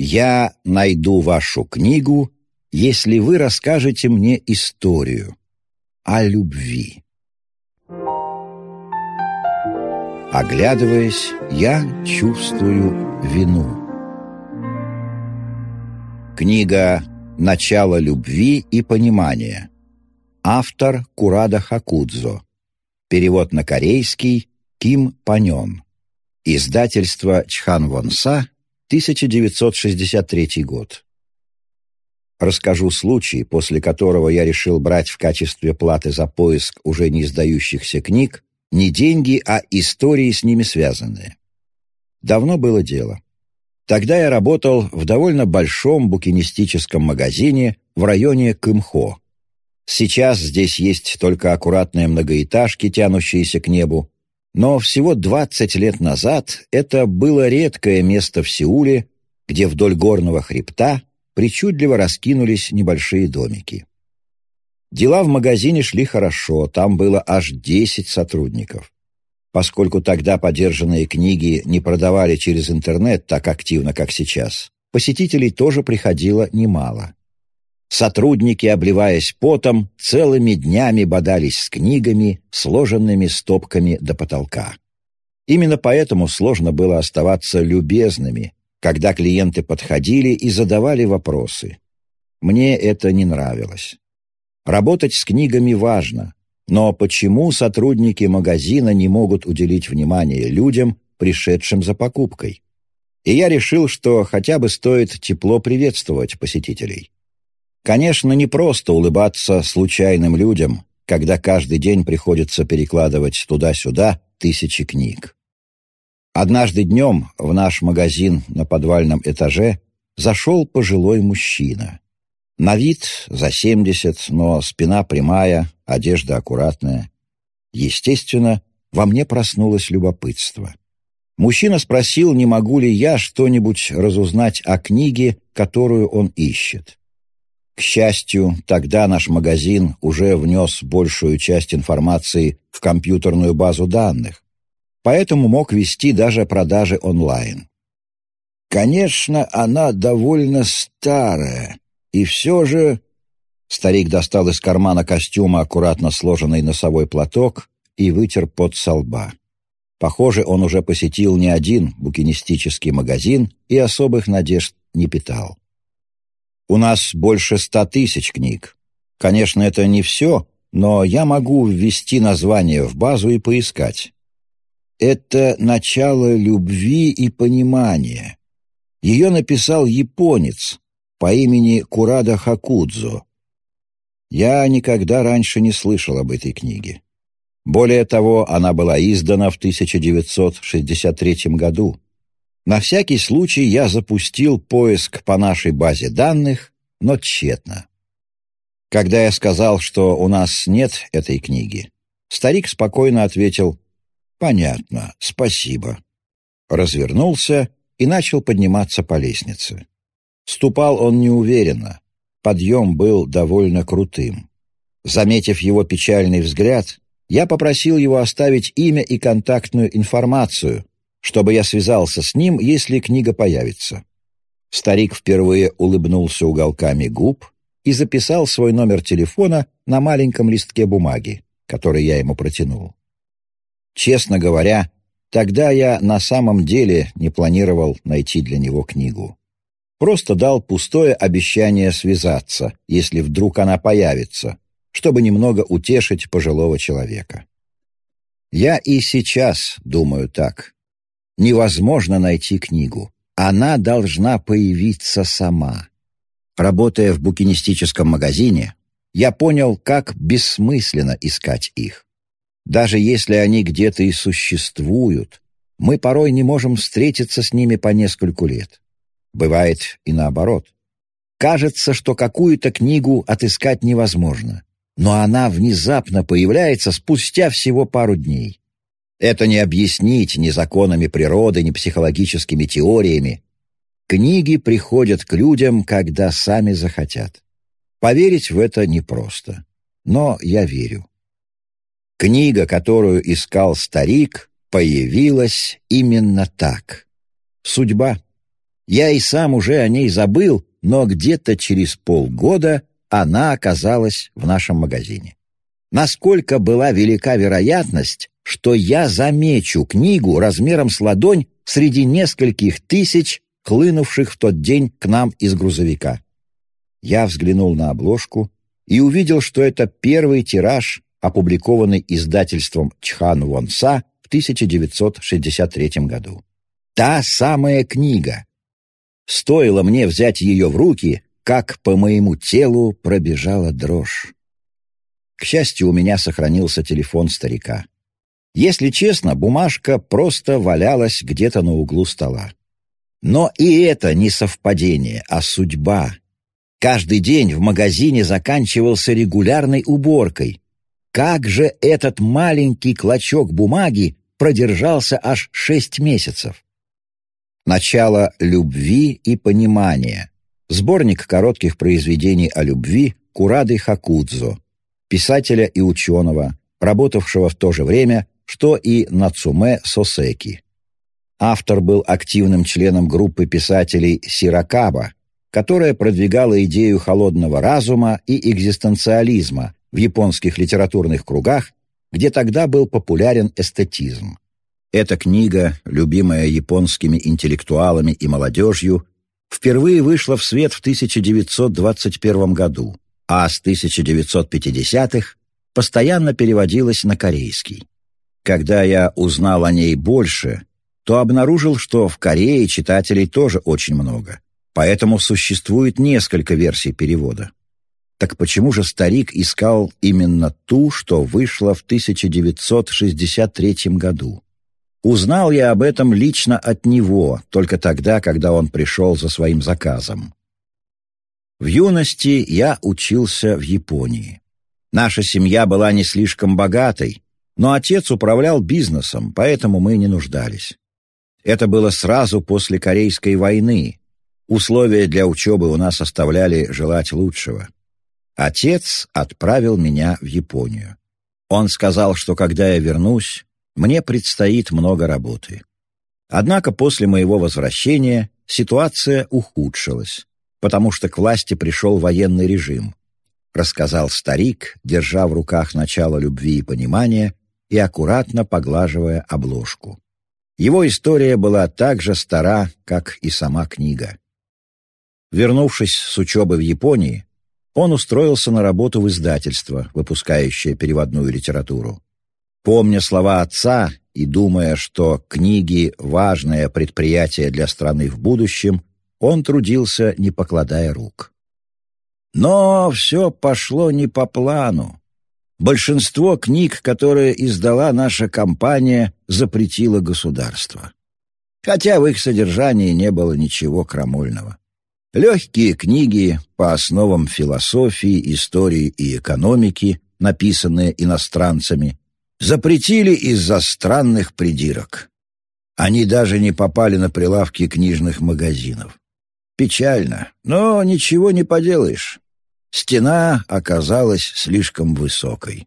Я найду вашу книгу, если вы расскажете мне историю о любви. Оглядываясь, я чувствую вину. Книга «Начало любви и понимания». Автор Курада Хакудзо. Перевод на корейский Ким Панен. Издательство Чхан Вонса, 1963 год. Расскажу случай, после которого я решил брать в качестве платы за поиск уже не издающихся книг не деньги, а истории с ними связанные. Давно было дело. Тогда я работал в довольно большом букинистическом магазине в районе Кымхо. Сейчас здесь есть только аккуратные многоэтажки, тянущиеся к небу, но всего 20 лет назад это было редкое место в Сеуле, где вдоль горного хребта причудливо раскинулись небольшие домики. Дела в магазине шли хорошо, там было аж 10 сотрудников. Поскольку тогда подержанные книги не продавали через интернет так активно, как сейчас, посетителей тоже приходило немало. Сотрудники, обливаясь потом, целыми днями бодались с книгами, сложенными стопками до потолка. Именно поэтому сложно было оставаться любезными, когда клиенты подходили и задавали вопросы. Мне это не нравилось. Работать с книгами важно, но почему сотрудники магазина не могут уделить внимание людям, пришедшим за покупкой? И я решил, что хотя бы стоит тепло приветствовать посетителей. Конечно, не просто улыбаться случайным людям, когда каждый день приходится перекладывать туда-сюда тысячи книг. Однажды днем в наш магазин на подвальном этаже зашел пожилой мужчина. На вид за семьдесят, но спина прямая, одежда аккуратная. Естественно, во мне проснулось любопытство. Мужчина спросил, не могу ли я что-нибудь разузнать о книге, которую он ищет. К счастью, тогда наш магазин уже внес большую часть информации в компьютерную базу данных, поэтому мог вести даже продажи онлайн. Конечно, она довольно старая, и все же... Старик достал из кармана костюма аккуратно сложенный носовой платок и вытер пот со лба. Похоже, он уже посетил не один букинистический магазин и особых надежд не питал. «У нас больше ста тысяч книг. Конечно, это не все, но я могу ввести название в базу и поискать. Это начало любви и понимания. Ее написал японец, по имени Курада Хакудзо. Я никогда раньше не слышал об этой книге. Более того, она была издана в 1963 году. На всякий случай я запустил поиск по нашей базе данных, но тщетно. Когда я сказал, что у нас нет этой книги, старик спокойно ответил «Понятно, спасибо». Развернулся и начал подниматься по лестнице. Ступал он неуверенно. Подъем был довольно крутым. Заметив его печальный взгляд, я попросил его оставить имя и контактную информацию, чтобы я связался с ним, если книга появится. Старик впервые улыбнулся уголками губ и записал свой номер телефона на маленьком листке бумаги, который я ему протянул. Честно говоря, тогда я на самом деле не планировал найти для него книгу. Просто дал пустое обещание связаться, если вдруг она появится, чтобы немного утешить пожилого человека. Я и сейчас думаю так. Невозможно найти книгу. Она должна появиться сама. Работая в букинистическом магазине, я понял, как бессмысленно искать их. Даже если они где-то и существуют, мы порой не можем встретиться с ними по нескольку лет. Бывает и наоборот. Кажется, что какую-то книгу отыскать невозможно, но она внезапно появляется спустя всего пару дней. Это не объяснить ни законами природы, ни психологическими теориями. Книги приходят к людям, когда сами захотят. Поверить в это непросто, но я верю. Книга, которую искал старик, появилась именно так. Судьба. Я и сам уже о ней забыл, но где-то через полгода она оказалась в нашем магазине. Насколько была велика вероятность, что я замечу книгу размером с ладонь среди нескольких тысяч, хлынувших в тот день к нам из грузовика. Я взглянул на обложку и увидел, что это первый тираж, опубликованный издательством Чхан Вонса в 1963 году. Та самая книга. Стоило мне взять ее в руки, как по моему телу пробежала дрожь. К счастью, у меня сохранился телефон старика. Если честно, бумажка просто валялась где-то на углу стола. Но и это не совпадение, а судьба. Каждый день в магазине заканчивался регулярной уборкой. Как же этот маленький клочок бумаги продержался аж шесть месяцев? Начало любви и понимания. Сборник коротких произведений о любви Курады Хакудзо, писателя и ученого, работавшего в то же время, что и Нацуме Сосеки. Автор был активным членом группы писателей Сиракаба, которая продвигала идею холодного разума и экзистенциализма в японских литературных кругах, где тогда был популярен эстетизм. Эта книга, любимая японскими интеллектуалами и молодежью, впервые вышла в свет в 1921 году, а с 1950-х постоянно переводилась на корейский. Когда я узнал о ней больше, то обнаружил, что в Корее читателей тоже очень много, поэтому существует несколько версий перевода. Так почему же старик искал именно ту, что вышла в 1963 году? Узнал я об этом лично от него, только тогда, когда он пришел за своим заказом. В юности я учился в Японии. Наша семья была не слишком богатой, но отец управлял бизнесом, поэтому мы не нуждались. Это было сразу после Корейской войны. Условия для учебы у нас оставляли желать лучшего. Отец отправил меня в Японию. Он сказал, что когда я вернусь, мне предстоит много работы. Однако после моего возвращения ситуация ухудшилась, потому что к власти пришел военный режим, рассказал старик, держа в руках начало любви и понимания и аккуратно поглаживая обложку. Его история была так же стара, как и сама книга. Вернувшись с учебы в Японии, он устроился на работу в издательство, выпускающее переводную литературу. Помня слова отца и думая, что книги — важное предприятие для страны в будущем, он трудился, не покладая рук. Но все пошло не по плану. Большинство книг, которые издала наша компания, запретило государство. Хотя в их содержании не было ничего крамольного. Легкие книги по основам философии, истории и экономики, написанные иностранцами, запретили из-за странных придирок. Они даже не попали на прилавки книжных магазинов. Печально, но ничего не поделаешь. Стена оказалась слишком высокой.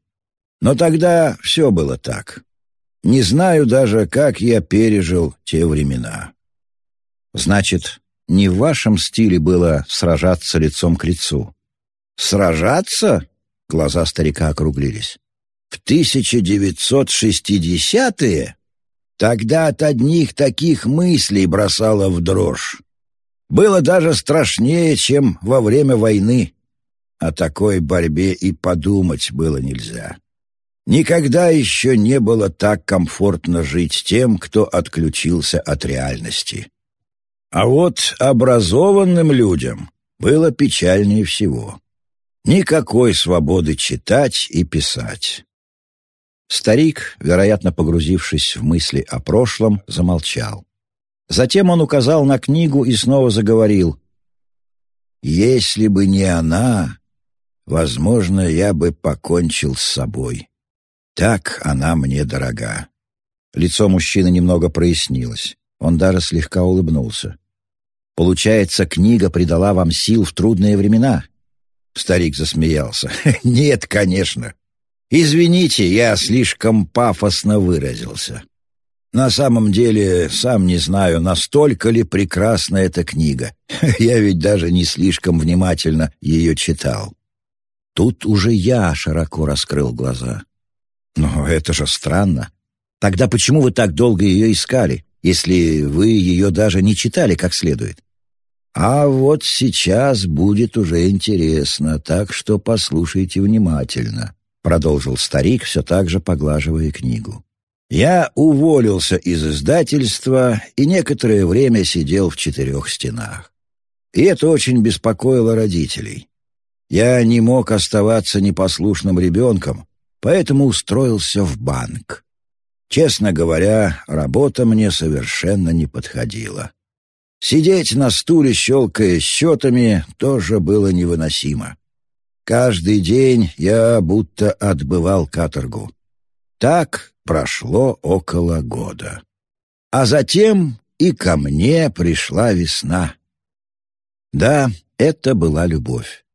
Но тогда все было так. Не знаю даже, как я пережил те времена. Значит, не в вашем стиле было сражаться лицом к лицу. Сражаться? Глаза старика округлились. В 1960-е? Тогда от одних таких мыслей бросало в дрожь. Было даже страшнее, чем во время войны. О такой борьбе и подумать было нельзя. Никогда еще не было так комфортно жить тем, кто отключился от реальности. А вот образованным людям было печальнее всего. Никакой свободы читать и писать. Старик, вероятно, погрузившись в мысли о прошлом, замолчал. Затем он указал на книгу и снова заговорил. «Если бы не она, возможно, я бы покончил с собой. Так она мне дорога». Лицо мужчины немного прояснилось. Он даже слегка улыбнулся. «Получается, книга придала вам сил в трудные времена?» Старик засмеялся. «Нет, конечно. Извините, я слишком пафосно выразился. На самом деле, сам не знаю, настолько ли прекрасна эта книга. Я ведь даже не слишком внимательно ее читал. Тут уже я широко раскрыл глаза. Но это же странно. Тогда почему вы так долго ее искали, если вы ее даже не читали как следует? А вот сейчас будет уже интересно, так что послушайте внимательно, продолжил старик, все так же поглаживая книгу. Я уволился из издательства и некоторое время сидел в четырех стенах. И это очень беспокоило родителей. Я не мог оставаться непослушным ребенком, поэтому устроился в банк. Честно говоря, работа мне совершенно не подходила. Сидеть на стуле, щелкая счетами, тоже было невыносимо. Каждый день я будто отбывал каторгу. Так прошло около года. А затем и ко мне пришла весна. Да, это была любовь.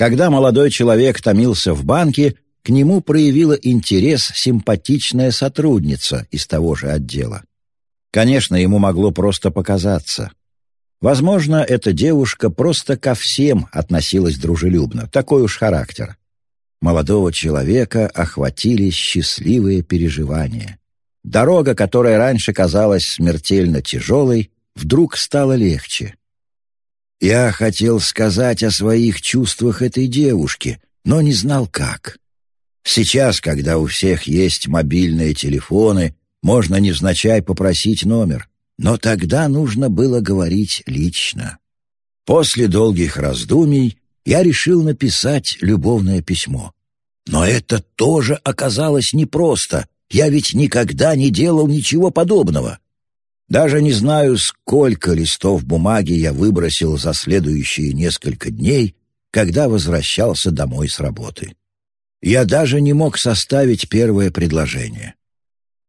Когда молодой человек томился в банке, к нему проявила интерес симпатичная сотрудница из того же отдела. Конечно, ему могло просто показаться. Возможно, эта девушка просто ко всем относилась дружелюбно, такой уж характер. Молодого человека охватили счастливые переживания. Дорога, которая раньше казалась смертельно тяжелой, вдруг стала легче. Я хотел сказать о своих чувствах этой девушке, но не знал как. Сейчас, когда у всех есть мобильные телефоны, можно невзначай попросить номер, но тогда нужно было говорить лично. После долгих раздумий я решил написать любовное письмо. Но это тоже оказалось непросто. Я ведь никогда не делал ничего подобного. Даже не знаю, сколько листов бумаги я выбросил за следующие несколько дней, когда возвращался домой с работы. Я даже не мог составить первое предложение.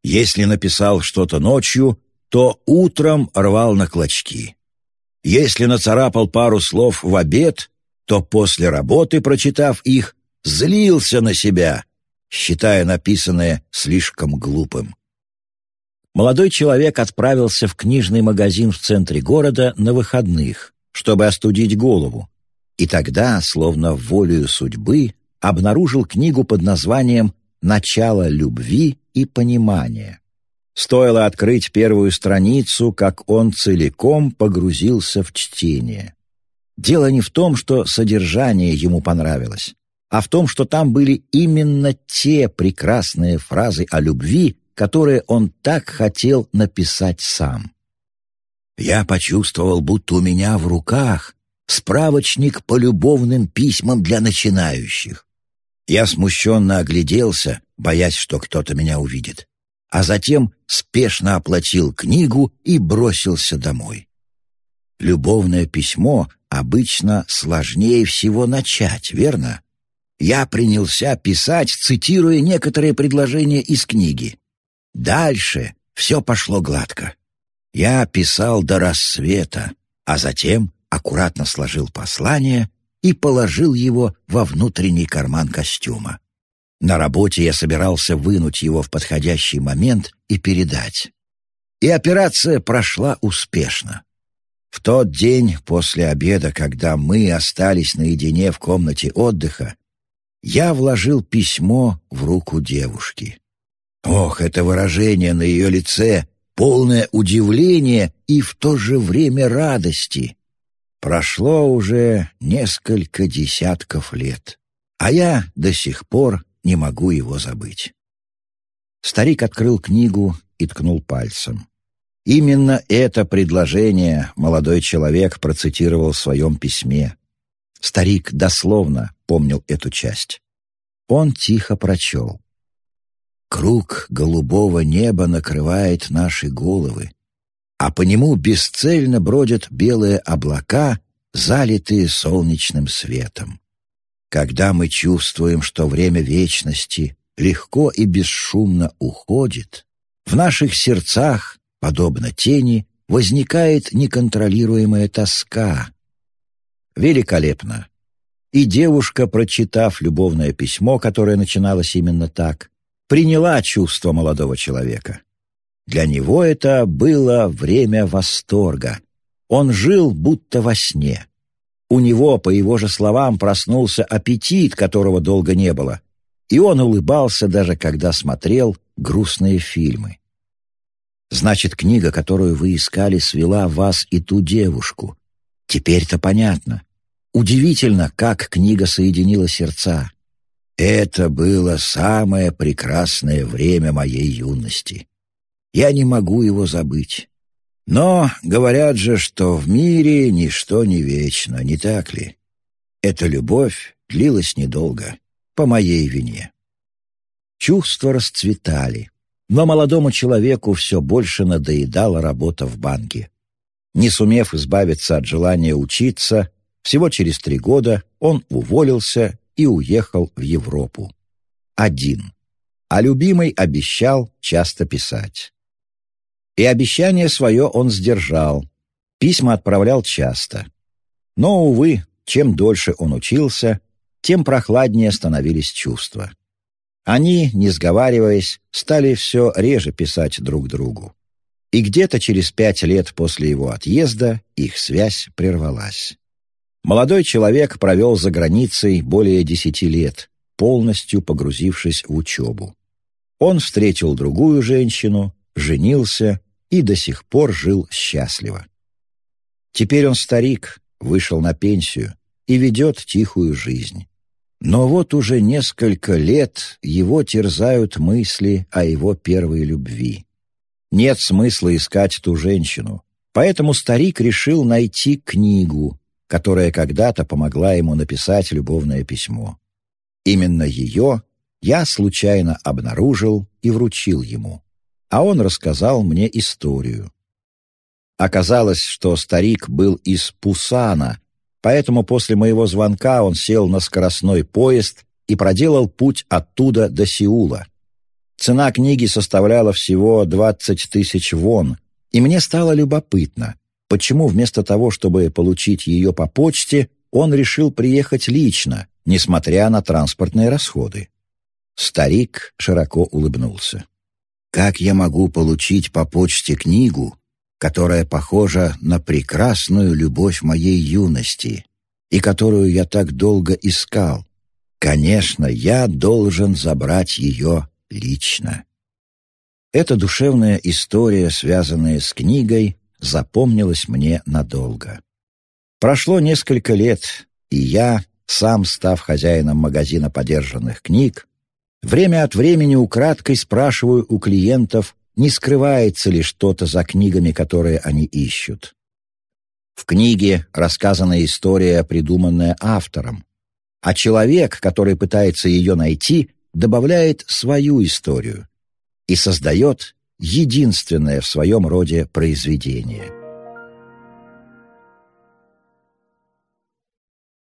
Если написал что-то ночью, то утром рвал на клочки. Если нацарапал пару слов в обед, то после работы, прочитав их, злился на себя, считая написанное слишком глупым. Молодой человек отправился в книжный магазин в центре города на выходных, чтобы остудить голову, и тогда, словно волею судьбы, обнаружил книгу под названием «Начало любви и понимания». Стоило открыть первую страницу, как он целиком погрузился в чтение. Дело не в том, что содержание ему понравилось, а в том, что там были именно те прекрасные фразы о любви, которые он так хотел написать сам. Я почувствовал, будто у меня в руках справочник по любовным письмам для начинающих. Я смущенно огляделся, боясь, что кто-то меня увидит, а затем спешно оплатил книгу и бросился домой. Любовное письмо обычно сложнее всего начать, верно? Я принялся писать, цитируя некоторые предложения из книги. Дальше все пошло гладко. Я писал до рассвета, а затем аккуратно сложил послание и положил его во внутренний карман костюма. На работе я собирался вынуть его в подходящий момент и передать. И операция прошла успешно. В тот день после обеда, когда мы остались наедине в комнате отдыха, я вложил письмо в руку девушки. Ох, это выражение на ее лице, полное удивления и в то же время радости. Прошло уже несколько десятков лет, а я до сих пор не могу его забыть. Старик открыл книгу и ткнул пальцем. Именно это предложение молодой человек процитировал в своем письме. Старик дословно помнил эту часть. Он тихо прочел. «Круг голубого неба накрывает наши головы, а по нему бесцельно бродят белые облака, залитые солнечным светом. Когда мы чувствуем, что время вечности легко и бесшумно уходит, в наших сердцах Подобно тени, возникает неконтролируемая тоска. Великолепно. И девушка, прочитав любовное письмо, которое начиналось именно так, приняла чувство молодого человека. Для него это было время восторга. Он жил будто во сне. У него, по его же словам, проснулся аппетит, которого долго не было, и он улыбался даже когда смотрел грустные фильмы. Значит, книга, которую вы искали, свела вас и ту девушку. Теперь-то понятно. Удивительно, как книга соединила сердца. Это было самое прекрасное время моей юности. Я не могу его забыть. Но говорят же, что в мире ничто не вечно, не так ли? Эта любовь длилась недолго, по моей вине. Чувства расцветали, но молодому человеку все больше надоедала работа в банке. Не сумев избавиться от желания учиться, всего через три года он уволился и уехал в Европу. Один. А любимый обещал часто писать. И обещание свое он сдержал. Письма отправлял часто. Но, увы, чем дольше он учился, тем прохладнее становились чувства. Они, не сговариваясь, стали все реже писать друг другу. И где-то через пять лет после его отъезда их связь прервалась. Молодой человек провел за границей более десяти лет, полностью погрузившись в учебу. Он встретил другую женщину, женился и до сих пор жил счастливо. Теперь он старик, вышел на пенсию и ведет тихую жизнь. Но вот уже несколько лет его терзают мысли о его первой любви. Нет смысла искать ту женщину, поэтому старик решил найти книгу, которая когда-то помогла ему написать любовное письмо. Именно ее я случайно обнаружил и вручил ему, а он рассказал мне историю. Оказалось, что старик был из Пусана, поэтому после моего звонка он сел на скоростной поезд и проделал путь оттуда до Сеула. Цена книги составляла всего 20 тысяч вон, и мне стало любопытно, почему вместо того, чтобы получить ее по почте, он решил приехать лично, несмотря на транспортные расходы. Старик широко улыбнулся. «Как я могу получить по почте книгу, которая похожа на прекрасную любовь моей юности и которую я так долго искал? Конечно, я должен забрать ее лично». Эта душевная история, связанная с книгой, запомнилось мне надолго. Прошло несколько лет, и я, сам став хозяином магазина подержанных книг, время от времени украдкой спрашиваю у клиентов, не скрывается ли что-то за книгами, которые они ищут. В книге рассказана история, придуманная автором, а человек, который пытается ее найти, добавляет свою историю и создает единственное в своем роде произведение –